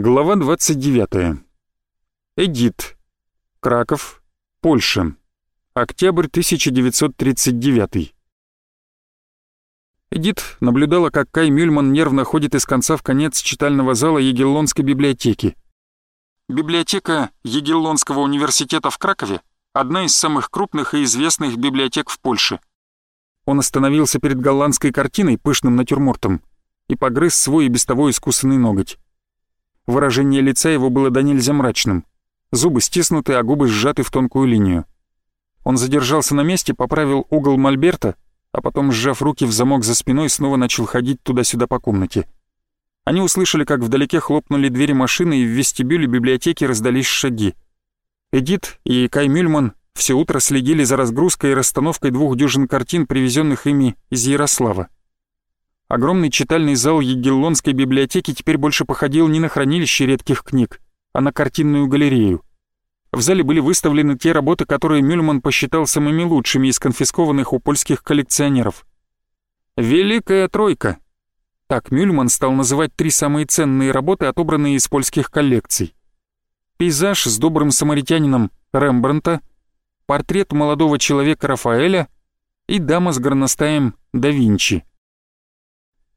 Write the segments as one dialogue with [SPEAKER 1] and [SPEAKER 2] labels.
[SPEAKER 1] Глава 29. Эдит. Краков. Польша. Октябрь 1939. Эдит наблюдала, как Кай Мюльман нервно ходит из конца в конец читального зала Егеллонской библиотеки. Библиотека Егеллонского университета в Кракове – одна из самых крупных и известных библиотек в Польше. Он остановился перед голландской картиной, пышным натюрмортом, и погрыз свой и без того искусанный ноготь. Выражение лица его было до нельзя мрачным. Зубы стиснуты, а губы сжаты в тонкую линию. Он задержался на месте, поправил угол мольберта, а потом, сжав руки в замок за спиной, снова начал ходить туда-сюда по комнате. Они услышали, как вдалеке хлопнули двери машины, и в вестибюле библиотеки раздались шаги. Эдит и Кай Мюльман все утро следили за разгрузкой и расстановкой двух дюжин картин, привезенных ими из Ярослава. Огромный читальный зал Егеллонской библиотеки теперь больше походил не на хранилище редких книг, а на картинную галерею. В зале были выставлены те работы, которые Мюльман посчитал самыми лучшими из конфискованных у польских коллекционеров. «Великая тройка!» Так Мюльман стал называть три самые ценные работы, отобранные из польских коллекций. Пейзаж с добрым самаритянином Рембрандта, портрет молодого человека Рафаэля и дама с горностаем да Винчи.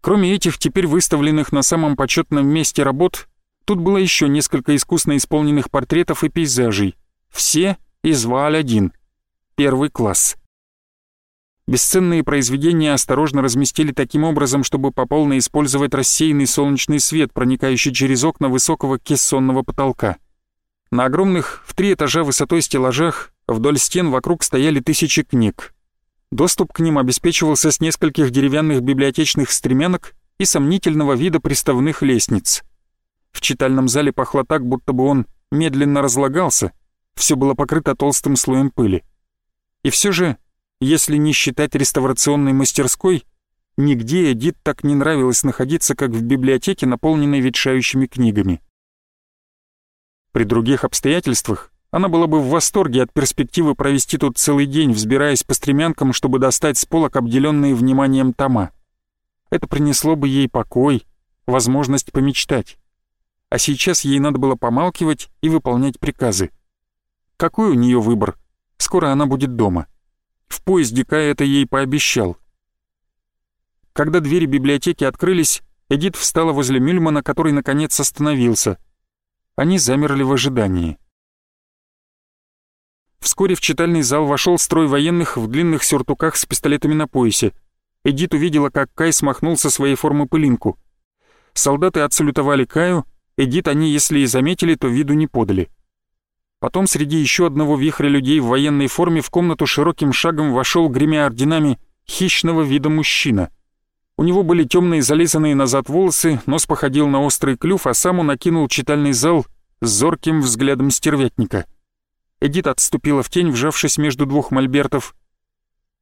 [SPEAKER 1] Кроме этих теперь выставленных на самом почетном месте работ, тут было еще несколько искусно исполненных портретов и пейзажей. Все из Вааль-1. Первый класс. Бесценные произведения осторожно разместили таким образом, чтобы пополно использовать рассеянный солнечный свет, проникающий через окна высокого кессонного потолка. На огромных в три этажа высотой стеллажах вдоль стен вокруг стояли тысячи книг, Доступ к ним обеспечивался с нескольких деревянных библиотечных стремянок и сомнительного вида приставных лестниц. В читальном зале пахло так, будто бы он медленно разлагался, все было покрыто толстым слоем пыли. И все же, если не считать реставрационной мастерской, нигде Эдит так не нравилось находиться, как в библиотеке, наполненной ветшающими книгами. При других обстоятельствах она была бы в восторге от перспективы провести тут целый день, взбираясь по стремянкам, чтобы достать с полок обделенные вниманием тома. Это принесло бы ей покой, возможность помечтать. А сейчас ей надо было помалкивать и выполнять приказы. Какой у нее выбор? Скоро она будет дома. В поезде Кай это ей пообещал. Когда двери библиотеки открылись, Эдит встала возле Мюльмана, который наконец остановился. Они замерли в ожидании. Вскоре в читальный зал вошел строй военных в длинных сюртуках с пистолетами на поясе. Эдит увидела, как Кай смахнул со своей формы пылинку. Солдаты отсалютовали Каю, Эдит они, если и заметили, то виду не подали. Потом среди еще одного вихря людей в военной форме в комнату широким шагом вошел, гремя орденами, хищного вида мужчина. У него были темные зализанные назад волосы, нос походил на острый клюв, а сам он накинул читальный зал зорким взглядом стервятника — Эдит отступила в тень, вжавшись между двух мольбертов.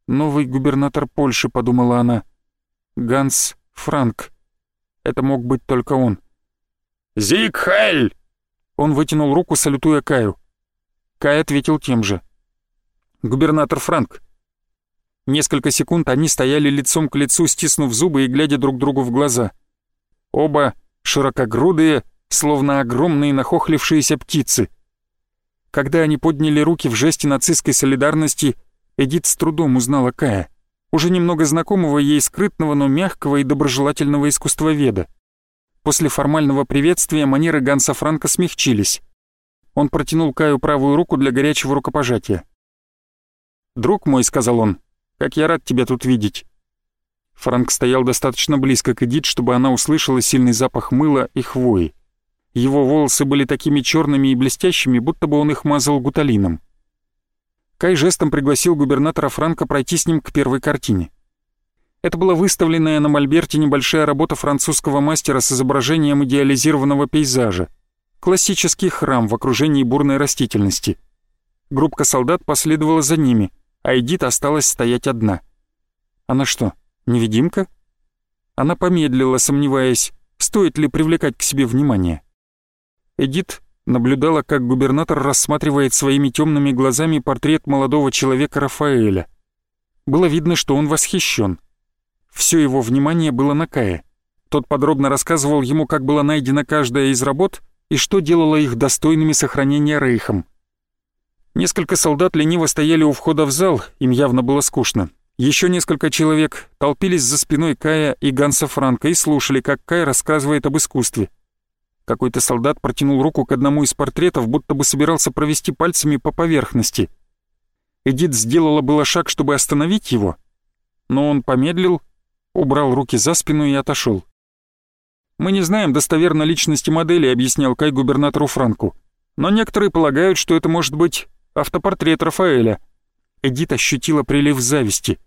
[SPEAKER 1] «Новый губернатор Польши», — подумала она. «Ганс Франк. Это мог быть только он». «Зигхель!» Он вытянул руку, салютуя Каю. Кай ответил тем же. «Губернатор Франк». Несколько секунд они стояли лицом к лицу, стиснув зубы и глядя друг другу в глаза. Оба широкогрудые, словно огромные нахохлившиеся птицы — когда они подняли руки в жесте нацистской солидарности, Эдит с трудом узнала Кая, уже немного знакомого ей скрытного, но мягкого и доброжелательного искусствоведа. После формального приветствия манеры Ганса Франка смягчились. Он протянул Каю правую руку для горячего рукопожатия. «Друг мой», — сказал он, — «как я рад тебя тут видеть». Франк стоял достаточно близко к Эдит, чтобы она услышала сильный запах мыла и хвои. Его волосы были такими черными и блестящими, будто бы он их мазал гуталином. Кай жестом пригласил губернатора Франка пройти с ним к первой картине. Это была выставленная на мольберте небольшая работа французского мастера с изображением идеализированного пейзажа. Классический храм в окружении бурной растительности. Группка солдат последовала за ними, а Эдит осталась стоять одна. Она что, невидимка? Она помедлила, сомневаясь, стоит ли привлекать к себе внимание. Эдит наблюдала, как губернатор рассматривает своими темными глазами портрет молодого человека Рафаэля. Было видно, что он восхищен. Все его внимание было на Кае. Тот подробно рассказывал ему, как была найдена каждая из работ и что делало их достойными сохранения Рейхом. Несколько солдат лениво стояли у входа в зал, им явно было скучно. Еще несколько человек толпились за спиной Кая и Ганса Франка и слушали, как Кай рассказывает об искусстве. Какой-то солдат протянул руку к одному из портретов, будто бы собирался провести пальцами по поверхности. Эдит сделала было шаг, чтобы остановить его, но он помедлил, убрал руки за спину и отошел. «Мы не знаем достоверно личности модели», — объяснял Кай губернатору Франку. «Но некоторые полагают, что это может быть автопортрет Рафаэля». Эдит ощутила прилив зависти.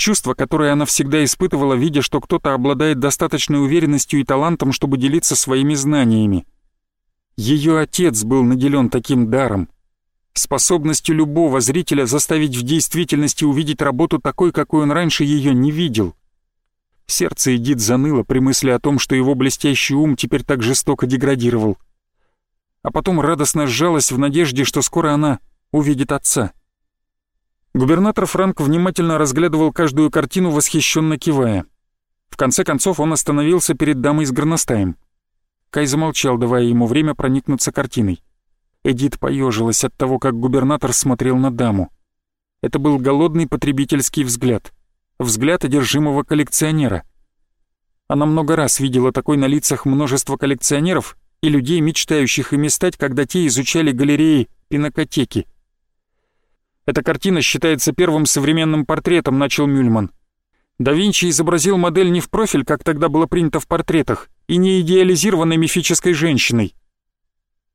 [SPEAKER 1] Чувство, которое она всегда испытывала, видя, что кто-то обладает достаточной уверенностью и талантом, чтобы делиться своими знаниями. Ее отец был наделен таким даром, способностью любого зрителя заставить в действительности увидеть работу такой, какой он раньше ее не видел. Сердце Эдит заныло при мысли о том, что его блестящий ум теперь так жестоко деградировал. А потом радостно сжалась в надежде, что скоро она увидит отца. Губернатор Франк внимательно разглядывал каждую картину, восхищенно кивая. В конце концов он остановился перед дамой с горностаем. Кай замолчал, давая ему время проникнуться картиной. Эдит поежилась от того, как губернатор смотрел на даму. Это был голодный потребительский взгляд — взгляд одержимого коллекционера. Она много раз видела такой на лицах множество коллекционеров и людей, мечтающих ими стать, когда те изучали галереи пинокотеки. «Эта картина считается первым современным портретом», — начал Мюльман. Да Винчи изобразил модель не в профиль, как тогда было принято в портретах, и не идеализированной мифической женщиной.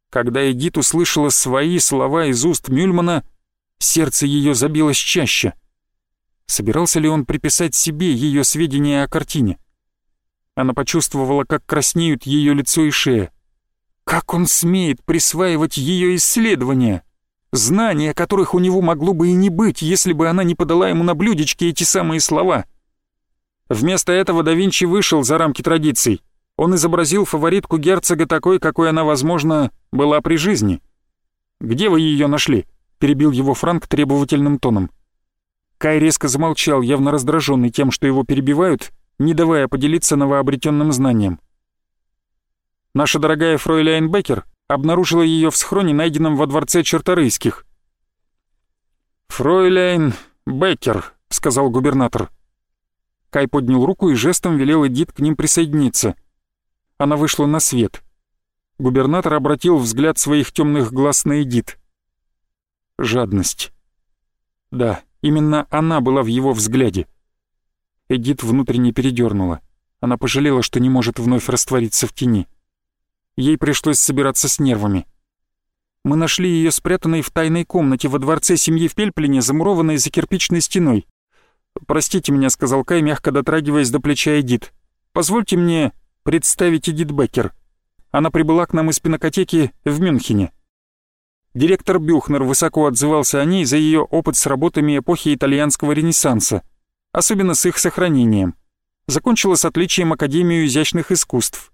[SPEAKER 1] Когда Эдит услышала свои слова из уст Мюльмана, сердце ее забилось чаще — Собирался ли он приписать себе ее сведения о картине? Она почувствовала, как краснеют ее лицо и шея. Как он смеет присваивать ее исследования? Знания, которых у него могло бы и не быть, если бы она не подала ему на блюдечке эти самые слова. Вместо этого да Винчи вышел за рамки традиций. Он изобразил фаворитку герцога такой, какой она, возможно, была при жизни. «Где вы ее нашли?» — перебил его Франк требовательным тоном. Кай резко замолчал, явно раздраженный тем, что его перебивают, не давая поделиться новообретенным знанием. Наша дорогая фройляйн Беккер обнаружила ее в схроне, найденном во дворце Черторийских. «Фройляйн Беккер», — сказал губернатор. Кай поднял руку и жестом велел Эдит к ним присоединиться. Она вышла на свет. Губернатор обратил взгляд своих темных глаз на Эдит. Жадность. Да, Именно она была в его взгляде. Эдит внутренне передернула. Она пожалела, что не может вновь раствориться в тени. Ей пришлось собираться с нервами. Мы нашли ее спрятанной в тайной комнате во дворце семьи в Пельплине, замурованной за кирпичной стеной. «Простите меня», — сказал Кай, мягко дотрагиваясь до плеча Эдит. «Позвольте мне представить Эдит Беккер. Она прибыла к нам из пинокотеки в Мюнхене. Директор Бюхнер высоко отзывался о ней за ее опыт с работами эпохи итальянского ренессанса, особенно с их сохранением. Закончила с отличием Академию изящных искусств.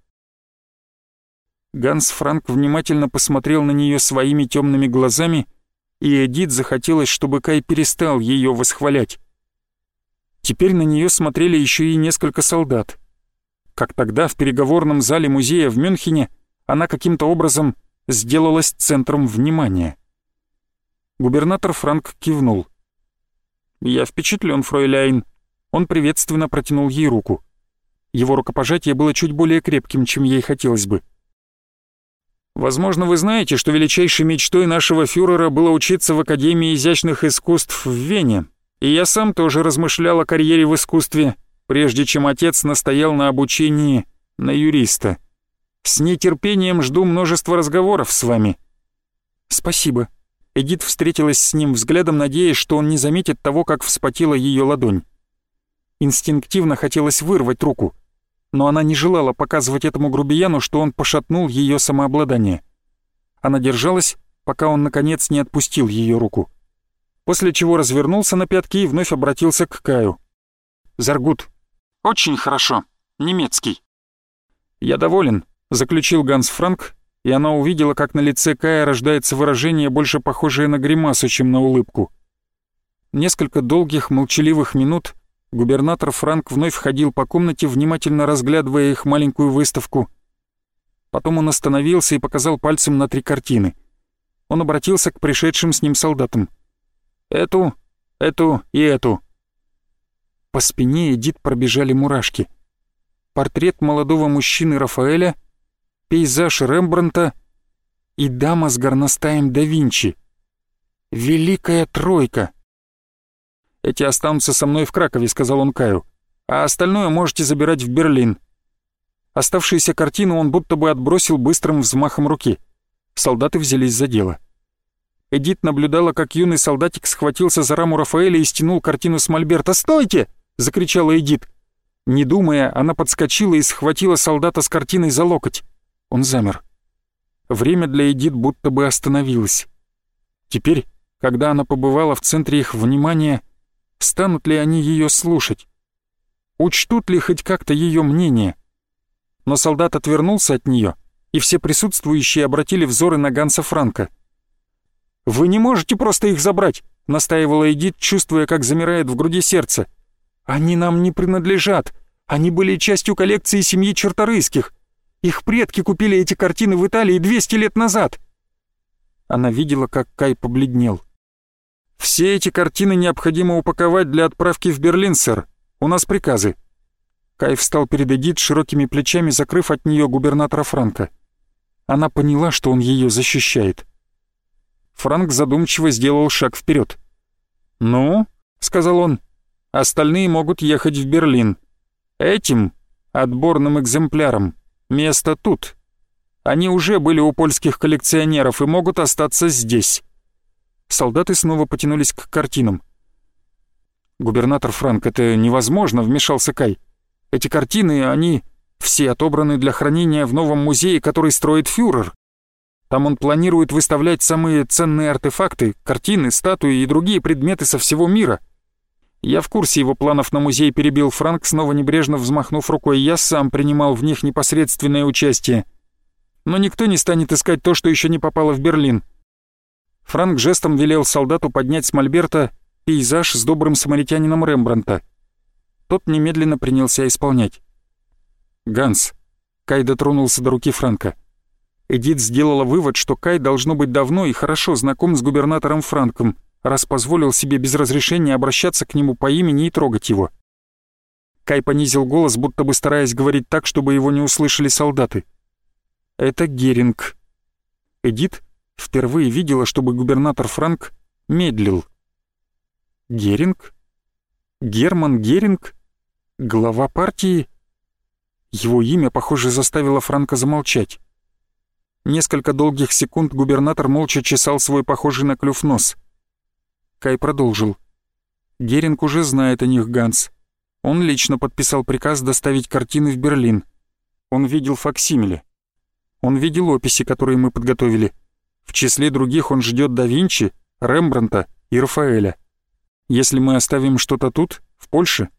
[SPEAKER 1] Ганс Франк внимательно посмотрел на нее своими темными глазами, и Эдит захотелось, чтобы Кай перестал ее восхвалять. Теперь на нее смотрели еще и несколько солдат. Как тогда в переговорном зале музея в Мюнхене она каким-то образом сделалась центром внимания. Губернатор Франк кивнул. «Я впечатлен, фройляйн». Он приветственно протянул ей руку. Его рукопожатие было чуть более крепким, чем ей хотелось бы. «Возможно, вы знаете, что величайшей мечтой нашего фюрера было учиться в Академии изящных искусств в Вене, и я сам тоже размышлял о карьере в искусстве, прежде чем отец настоял на обучении на юриста». С нетерпением жду множество разговоров с вами». «Спасибо». Эдит встретилась с ним взглядом, надеясь, что он не заметит того, как вспотела ее ладонь. Инстинктивно хотелось вырвать руку, но она не желала показывать этому грубияну, что он пошатнул ее самообладание. Она держалась, пока он, наконец, не отпустил ее руку. После чего развернулся на пятки и вновь обратился к Каю. «Заргут». «Очень хорошо. Немецкий». «Я доволен заключил Ганс Франк, и она увидела, как на лице Кая рождается выражение, больше похожее на гримасу, чем на улыбку. Несколько долгих, молчаливых минут губернатор Франк вновь ходил по комнате, внимательно разглядывая их маленькую выставку. Потом он остановился и показал пальцем на три картины. Он обратился к пришедшим с ним солдатам. «Эту, эту и эту». По спине Эдит пробежали мурашки. Портрет молодого мужчины Рафаэля, пейзаж Рембранта и дама с горностаем да Винчи. Великая тройка. «Эти останутся со мной в Кракове», — сказал он Каю. «А остальное можете забирать в Берлин». Оставшиеся картины он будто бы отбросил быстрым взмахом руки. Солдаты взялись за дело. Эдит наблюдала, как юный солдатик схватился за раму Рафаэля и стянул картину с мольберта. «Стойте!» — закричала Эдит. Не думая, она подскочила и схватила солдата с картиной за локоть. Он замер. Время для Эдит будто бы остановилось. Теперь, когда она побывала в центре их внимания, станут ли они ее слушать? Учтут ли хоть как-то ее мнение? Но солдат отвернулся от нее, и все присутствующие обратили взоры на Ганса Франка. «Вы не можете просто их забрать!» — настаивала Эдит, чувствуя, как замирает в груди сердце. «Они нам не принадлежат. Они были частью коллекции семьи Черторыйских. Их предки купили эти картины в Италии 200 лет назад». Она видела, как Кай побледнел. «Все эти картины необходимо упаковать для отправки в Берлин, сэр. У нас приказы». Кай встал перед Эдит широкими плечами, закрыв от нее губернатора Франка. Она поняла, что он ее защищает. Франк задумчиво сделал шаг вперед. «Ну», — сказал он, — «остальные могут ехать в Берлин. Этим, отборным экземпляром, место тут. Они уже были у польских коллекционеров и могут остаться здесь». Солдаты снова потянулись к картинам. «Губернатор Франк, это невозможно», — вмешался Кай. «Эти картины, они все отобраны для хранения в новом музее, который строит фюрер. Там он планирует выставлять самые ценные артефакты, картины, статуи и другие предметы со всего мира. Я в курсе его планов на музей перебил Франк, снова небрежно взмахнув рукой. Я сам принимал в них непосредственное участие. Но никто не станет искать то, что еще не попало в Берлин. Франк жестом велел солдату поднять с мольберта пейзаж с добрым самаритянином Рембранта. Тот немедленно принялся исполнять. «Ганс», — Кай дотронулся до руки Франка. Эдит сделала вывод, что Кай должно быть давно и хорошо знаком с губернатором Франком, раз позволил себе без разрешения обращаться к нему по имени и трогать его. Кай понизил голос, будто бы стараясь говорить так, чтобы его не услышали солдаты. «Это Геринг». Эдит впервые видела, чтобы губернатор Франк медлил. Геринг? Герман Геринг? Глава партии? Его имя, похоже, заставило Франка замолчать. Несколько долгих секунд губернатор молча чесал свой похожий на клюв нос. Кай продолжил. Геринг уже знает о них Ганс. Он лично подписал приказ доставить картины в Берлин. Он видел факсимиле. Он видел описи, которые мы подготовили. В числе других он ждет да Винчи, Рембранта и Рафаэля. Если мы оставим что-то тут, в Польше,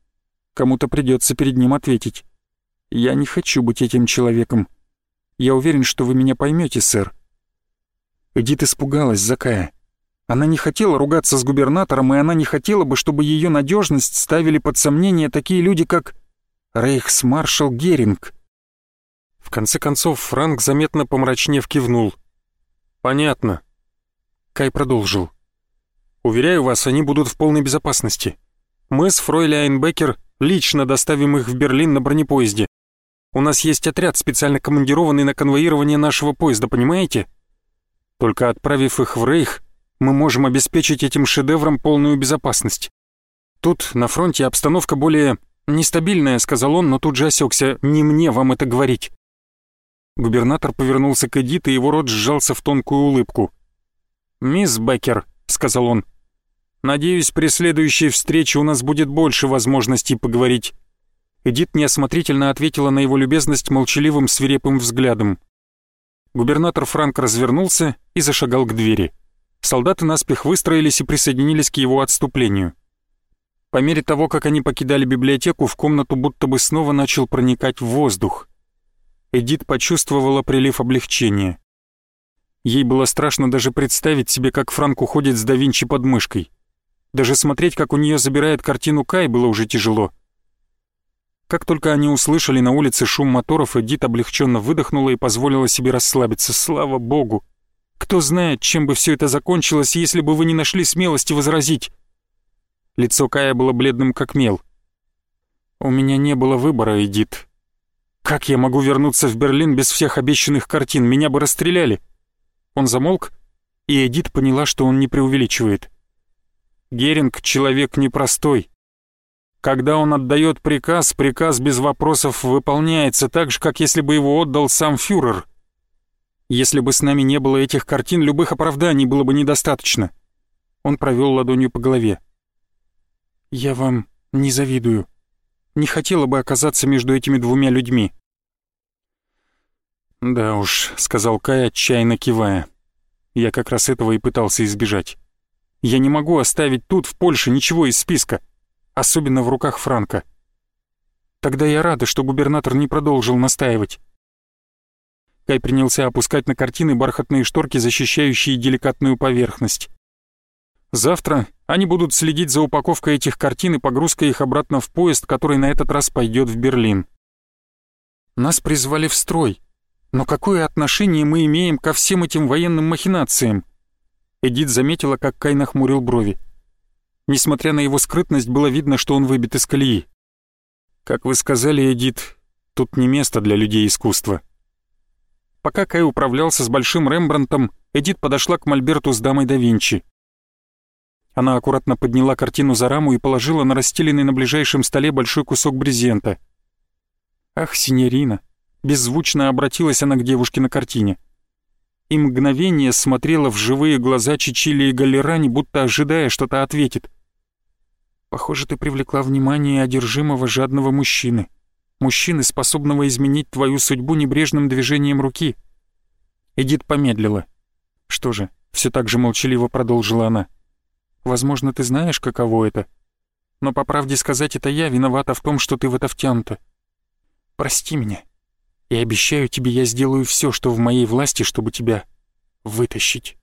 [SPEAKER 1] кому-то придется перед ним ответить. Я не хочу быть этим человеком. Я уверен, что вы меня поймете, сэр». Эдит испугалась за Кая. Она не хотела ругаться с губернатором, и она не хотела бы, чтобы ее надежность ставили под сомнение такие люди, как рейхсмаршал Геринг. В конце концов, Франк заметно помрачнев кивнул. «Понятно». Кай продолжил. «Уверяю вас, они будут в полной безопасности. Мы с Фройляйн Беккер лично доставим их в Берлин на бронепоезде. У нас есть отряд, специально командированный на конвоирование нашего поезда, понимаете? Только отправив их в Рейх, мы можем обеспечить этим шедеврам полную безопасность. Тут, на фронте, обстановка более нестабильная, сказал он, но тут же осекся. Не мне вам это говорить. Губернатор повернулся к Эдит, и его рот сжался в тонкую улыбку. «Мисс Беккер», — сказал он, — «надеюсь, при следующей встрече у нас будет больше возможностей поговорить. Эдит неосмотрительно ответила на его любезность молчаливым свирепым взглядом. Губернатор Франк развернулся и зашагал к двери. Солдаты наспех выстроились и присоединились к его отступлению. По мере того, как они покидали библиотеку, в комнату будто бы снова начал проникать воздух. Эдит почувствовала прилив облегчения. Ей было страшно даже представить себе, как Франк уходит с да Винчи под мышкой. Даже смотреть, как у нее забирает картину Кай, было уже тяжело. Как только они услышали на улице шум моторов, Эдит облегченно выдохнула и позволила себе расслабиться. Слава богу! Кто знает, чем бы все это закончилось, если бы вы не нашли смелости возразить. Лицо Кая было бледным как мел. «У меня не было выбора, Эдит. Как я могу вернуться в Берлин без всех обещанных картин? Меня бы расстреляли!» Он замолк, и Эдит поняла, что он не преувеличивает. Геринг — человек непростой. Когда он отдает приказ, приказ без вопросов выполняется так же, как если бы его отдал сам фюрер. Если бы с нами не было этих картин, любых оправданий было бы недостаточно. Он провел ладонью по голове. «Я вам не завидую. Не хотела бы оказаться между этими двумя людьми». «Да уж», — сказал Кай, отчаянно кивая. «Я как раз этого и пытался избежать. Я не могу оставить тут, в Польше, ничего из списка, особенно в руках Франка. Тогда я рада, что губернатор не продолжил настаивать». Кай принялся опускать на картины бархатные шторки, защищающие деликатную поверхность. Завтра они будут следить за упаковкой этих картин и погрузкой их обратно в поезд, который на этот раз пойдет в Берлин. Нас призвали в строй. Но какое отношение мы имеем ко всем этим военным махинациям? Эдит заметила, как Кай нахмурил брови. Несмотря на его скрытность, было видно, что он выбит из колеи. Как вы сказали, Эдит, тут не место для людей искусства. Пока Кай управлялся с большим Рембрандтом, Эдит подошла к Мольберту с дамой да Винчи. Она аккуратно подняла картину за раму и положила на расстеленный на ближайшем столе большой кусок брезента. «Ах, синерина!» — беззвучно обратилась она к девушке на картине. И мгновение смотрела в живые глаза Чичили и Галерани, будто ожидая, что-то ответит. «Похоже, ты привлекла внимание одержимого жадного мужчины. Мужчины, способного изменить твою судьбу небрежным движением руки». Эдит помедлила. «Что же?» — все так же молчаливо продолжила она. — Возможно, ты знаешь, каково это. Но по правде сказать, это я виновата в том, что ты в это втянута. Прости меня. И обещаю тебе, я сделаю все, что в моей власти, чтобы тебя вытащить.